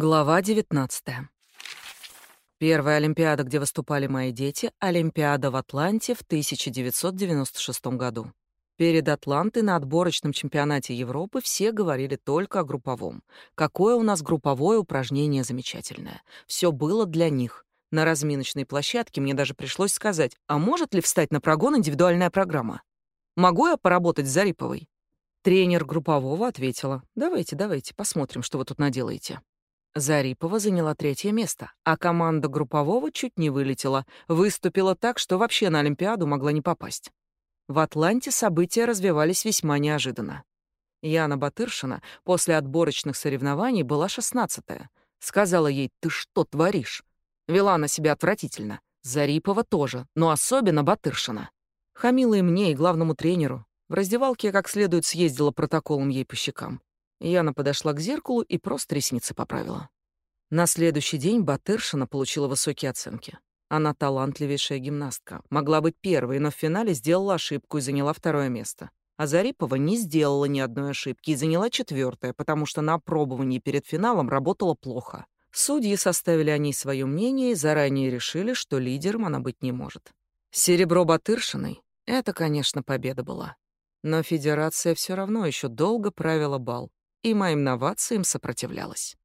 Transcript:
Глава 19. Первая Олимпиада, где выступали мои дети, Олимпиада в Атланте в 1996 году. Перед Атлантой на отборочном чемпионате Европы все говорили только о групповом. Какое у нас групповое упражнение замечательное. Все было для них. На разминочной площадке мне даже пришлось сказать, а может ли встать на прогон индивидуальная программа? Могу я поработать с Зариповой? Тренер группового ответила, давайте, давайте, посмотрим, что вы тут наделаете. Зарипова заняла третье место, а команда группового чуть не вылетела, выступила так, что вообще на Олимпиаду могла не попасть. В Атланте события развивались весьма неожиданно. Яна Батыршина после отборочных соревнований была шестнадцатая. Сказала ей «Ты что творишь?» Вела она себя отвратительно. Зарипова тоже, но особенно Батыршина. Хамила и мне, и главному тренеру. В раздевалке я как следует съездила протоколом ей по щекам. Яна подошла к зеркалу и просто ресницы поправила. На следующий день Батыршина получила высокие оценки. Она талантливейшая гимнастка. Могла быть первой, но в финале сделала ошибку и заняла второе место. А Зарипова не сделала ни одной ошибки и заняла четвертое, потому что на опробовании перед финалом работала плохо. Судьи составили о ней свое мнение и заранее решили, что лидером она быть не может. Серебро Батыршиной — это, конечно, победа была. Но федерация все равно еще долго правила бал, и моим новациям сопротивлялась.